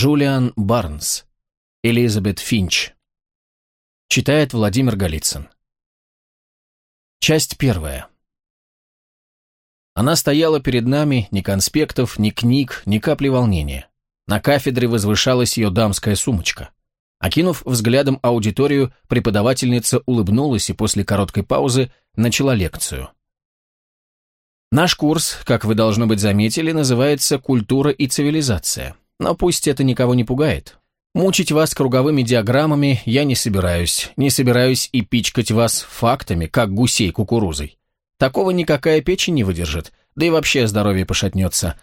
Джулиан Барнс. Элизабет Финч. Читает Владимир Голицын. Часть первая. Она стояла перед нами, ни конспектов, ни книг, ни капли волнения. На кафедре возвышалась ее дамская сумочка. Окинув взглядом аудиторию, преподавательница улыбнулась и после короткой паузы начала лекцию. Наш курс, как вы, должно быть, заметили, называется «Культура и цивилизация». Но пусть это никого не пугает. Мучить вас круговыми диаграммами я не собираюсь. Не собираюсь и пичкать вас фактами, как гусей кукурузой. Такого никакая печень не выдержит, да и вообще здоровье пошатнется.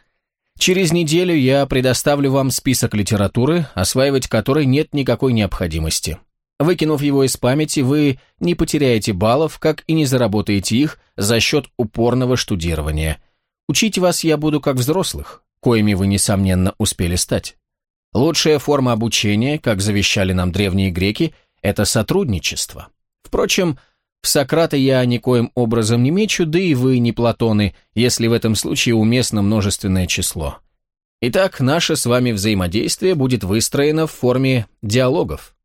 Через неделю я предоставлю вам список литературы, осваивать которой нет никакой необходимости. Выкинув его из памяти, вы не потеряете баллов, как и не заработаете их за счет упорного штудирования. Учить вас я буду как взрослых, коими вы, несомненно, успели стать. Лучшая форма обучения, как завещали нам древние греки, это сотрудничество. Впрочем, в Сократа я никоим образом не мечу, да и вы не Платоны, если в этом случае уместно множественное число. Итак, наше с вами взаимодействие будет выстроено в форме диалогов.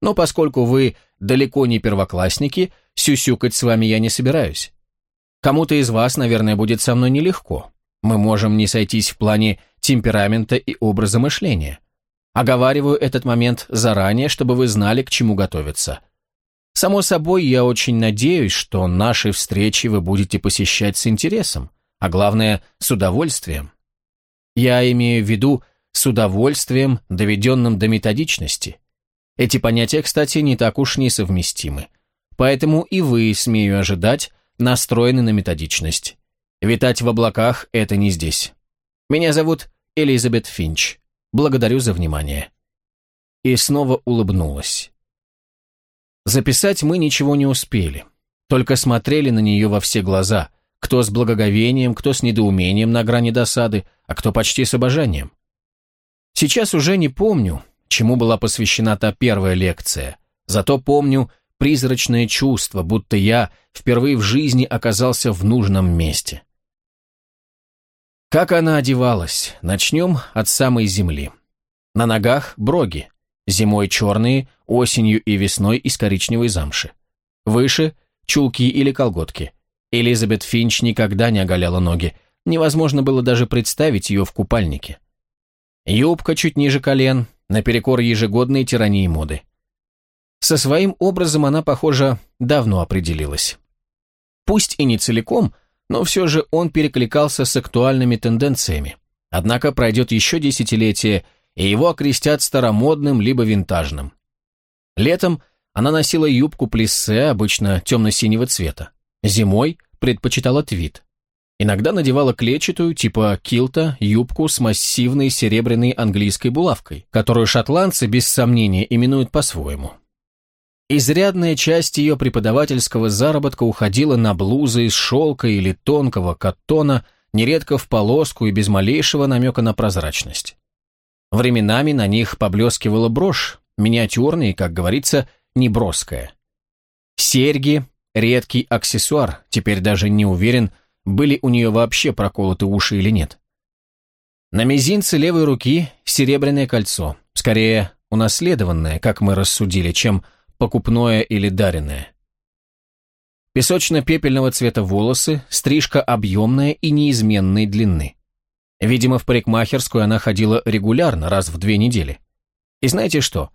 Но поскольку вы далеко не первоклассники, сюсюкать с вами я не собираюсь. Кому-то из вас, наверное, будет со мной нелегко. Мы можем не сойтись в плане темперамента и образа мышления. Оговариваю этот момент заранее, чтобы вы знали, к чему готовиться. Само собой, я очень надеюсь, что наши встречи вы будете посещать с интересом, а главное, с удовольствием. Я имею в виду с удовольствием, доведенным до методичности, эти понятия, кстати, не так уж несовместимы. Поэтому и вы, смею ожидать, настроены на методичность. Витать в облаках – это не здесь. Меня зовут Элизабет Финч. Благодарю за внимание. И снова улыбнулась. Записать мы ничего не успели. Только смотрели на нее во все глаза, кто с благоговением, кто с недоумением на грани досады, а кто почти с обожанием. Сейчас уже не помню, чему была посвящена та первая лекция. Зато помню призрачное чувство, будто я впервые в жизни оказался в нужном месте. Как она одевалась? Начнем от самой земли. На ногах броги, зимой черные, осенью и весной из коричневой замши. Выше – чулки или колготки. Элизабет Финч никогда не оголяла ноги, невозможно было даже представить ее в купальнике. Юбка чуть ниже колен, наперекор ежегодной тирании моды. Со своим образом она, похоже, давно определилась. Пусть и не целиком, но все же он перекликался с актуальными тенденциями. Однако пройдет еще десятилетие, и его окрестят старомодным либо винтажным. Летом она носила юбку плиссе, обычно темно-синего цвета. Зимой предпочитала твит. Иногда надевала клетчатую, типа килта, юбку с массивной серебряной английской булавкой, которую шотландцы, без сомнения, именуют по-своему. Изрядная часть ее преподавательского заработка уходила на блузы из шелка или тонкого каттона, нередко в полоску и без малейшего намека на прозрачность. Временами на них поблескивала брошь, миниатюрная и, как говорится, неброская. Серьги – редкий аксессуар, теперь даже не уверен, были у нее вообще проколоты уши или нет. На мизинце левой руки серебряное кольцо, скорее унаследованное, как мы рассудили, чем покупное или даренное. Песочно-пепельного цвета волосы, стрижка объемная и неизменной длины. Видимо, в парикмахерскую она ходила регулярно, раз в две недели. И знаете что?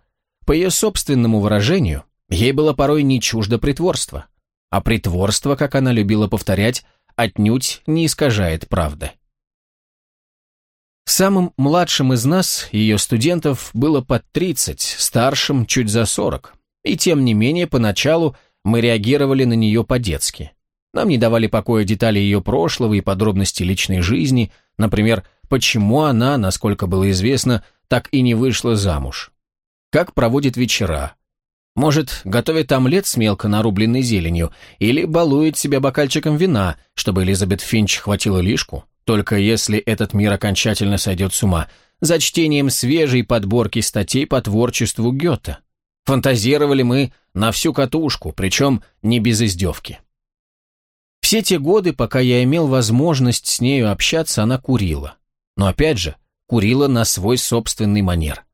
По ее собственному выражению, ей было порой не чуждо притворство. А притворство, как она любила повторять, отнюдь не искажает правды. Самым младшим из нас, ее студентов, было под 30, старшим чуть за 40. И тем не менее, поначалу мы реагировали на нее по-детски. Нам не давали покоя детали ее прошлого и подробности личной жизни, например, почему она, насколько было известно, так и не вышла замуж. Как проводит вечера, может, готовит омлет с мелко нарубленной зеленью или балует себя бокальчиком вина, чтобы Элизабет Финч хватило лишку, только если этот мир окончательно сойдет с ума, за чтением свежей подборки статей по творчеству Гёте. Фантазировали мы на всю катушку, причем не без издевки. Все те годы, пока я имел возможность с нею общаться, она курила. Но опять же, курила на свой собственный манер.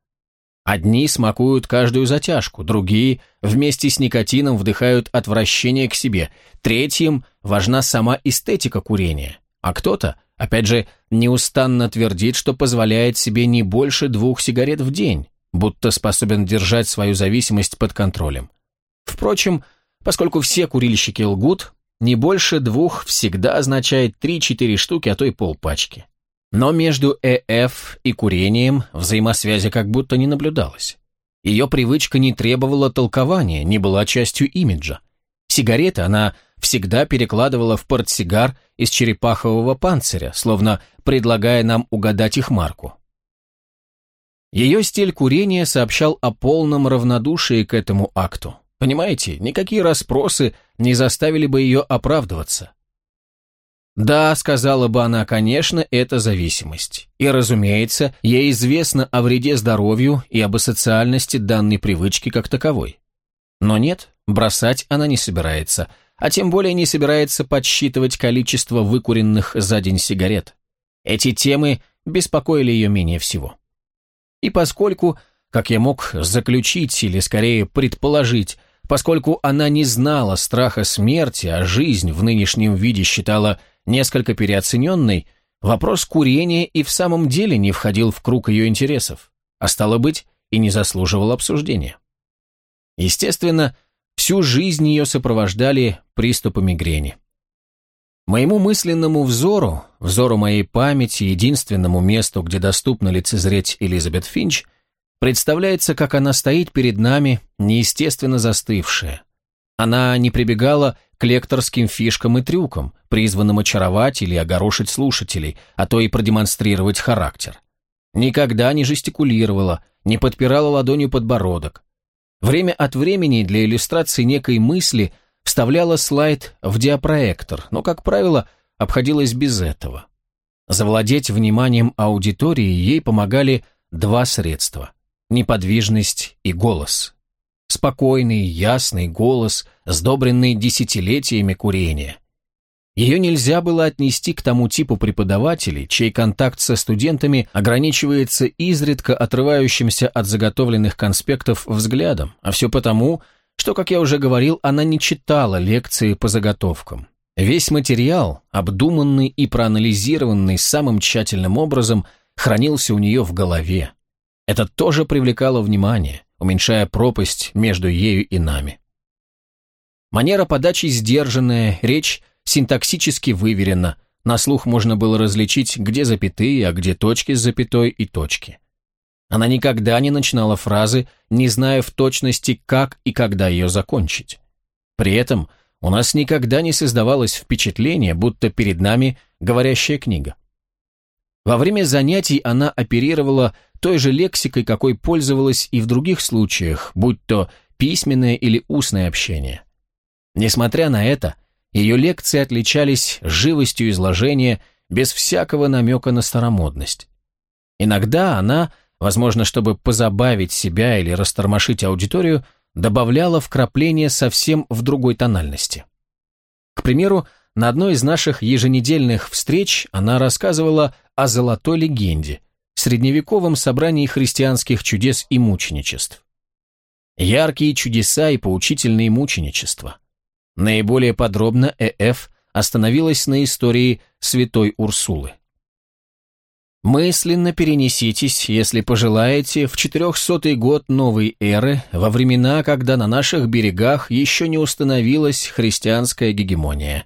Одни смакуют каждую затяжку, другие вместе с никотином вдыхают отвращение к себе, третьим важна сама эстетика курения, а кто-то, опять же, неустанно твердит, что позволяет себе не больше двух сигарет в день, будто способен держать свою зависимость под контролем. Впрочем, поскольку все курильщики лгут, не больше двух всегда означает 3-4 штуки, а то и полпачки. Но между ЭФ и курением взаимосвязи как будто не наблюдалось. Ее привычка не требовала толкования, не была частью имиджа. Сигареты она всегда перекладывала в портсигар из черепахового панциря, словно предлагая нам угадать их марку. Ее стиль курения сообщал о полном равнодушии к этому акту. Понимаете, никакие расспросы не заставили бы ее оправдываться. Да, сказала бы она, конечно, это зависимость. И, разумеется, ей известно о вреде здоровью и об асоциальности данной привычки как таковой. Но нет, бросать она не собирается, а тем более не собирается подсчитывать количество выкуренных за день сигарет. Эти темы беспокоили ее менее всего. И поскольку, как я мог заключить или скорее предположить, поскольку она не знала страха смерти, а жизнь в нынешнем виде считала несколько переоцененной, вопрос курения и в самом деле не входил в круг ее интересов, а стало быть, и не заслуживал обсуждения. Естественно, всю жизнь ее сопровождали приступы мигрени. Моему мысленному взору, взору моей памяти, единственному месту, где доступно лицезреть Элизабет Финч, представляется, как она стоит перед нами, неестественно застывшая. Она не прибегала к лекторским фишкам и трюкам, призванным очаровать или огорошить слушателей, а то и продемонстрировать характер. Никогда не жестикулировала, не подпирала ладонью подбородок. Время от времени для иллюстрации некой мысли – вставляла слайд в диапроектор, но, как правило, обходилась без этого. Завладеть вниманием аудитории ей помогали два средства – неподвижность и голос. Спокойный, ясный голос, сдобренный десятилетиями курения. Ее нельзя было отнести к тому типу преподавателей, чей контакт со студентами ограничивается изредка отрывающимся от заготовленных конспектов взглядом, а все потому, что, как я уже говорил, она не читала лекции по заготовкам. Весь материал, обдуманный и проанализированный самым тщательным образом, хранился у нее в голове. Это тоже привлекало внимание, уменьшая пропасть между ею и нами. Манера подачи сдержанная, речь синтаксически выверена, на слух можно было различить, где запятые, а где точки с запятой и точки. Она никогда не начинала фразы, не зная в точности, как и когда ее закончить. При этом у нас никогда не создавалось впечатление, будто перед нами говорящая книга. Во время занятий она оперировала той же лексикой, какой пользовалась и в других случаях, будь то письменное или устное общение. Несмотря на это, ее лекции отличались живостью изложения без всякого намека на старомодность. Иногда она возможно, чтобы позабавить себя или растормошить аудиторию, добавляла вкрапления совсем в другой тональности. К примеру, на одной из наших еженедельных встреч она рассказывала о золотой легенде, средневековом собрании христианских чудес и мученичеств. Яркие чудеса и поучительные мученичества. Наиболее подробно Э.Ф. остановилась на истории святой Урсулы. Мысленно перенеситесь, если пожелаете, в 400 год новой эры, во времена, когда на наших берегах еще не установилась христианская гегемония.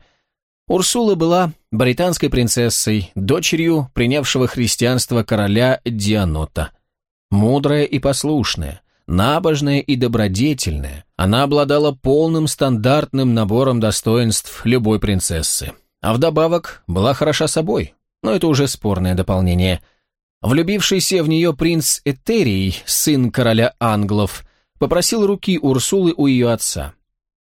Урсула была британской принцессой, дочерью принявшего христианство короля Дианота. Мудрая и послушная, набожная и добродетельная, она обладала полным стандартным набором достоинств любой принцессы. А вдобавок была хороша собой, но это уже спорное дополнение. Влюбившийся в нее принц Этерий, сын короля англов, попросил руки Урсулы у ее отца.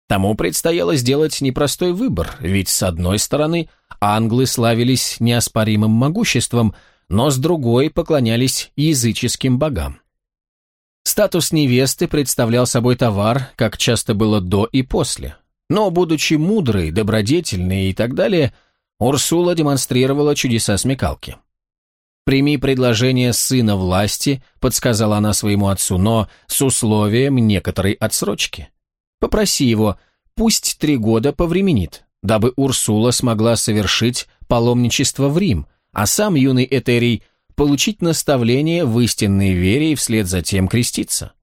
Тому предстояло сделать непростой выбор, ведь с одной стороны англы славились неоспоримым могуществом, но с другой поклонялись языческим богам. Статус невесты представлял собой товар, как часто было до и после. Но, будучи мудрой, добродетельной и так далее, Урсула демонстрировала чудеса смекалки. «Прими предложение сына власти», — подсказала она своему отцу, «но с условием некоторой отсрочки. Попроси его, пусть три года повременит, дабы Урсула смогла совершить паломничество в Рим, а сам юный Этерий получить наставление в истинной вере и вслед за тем креститься.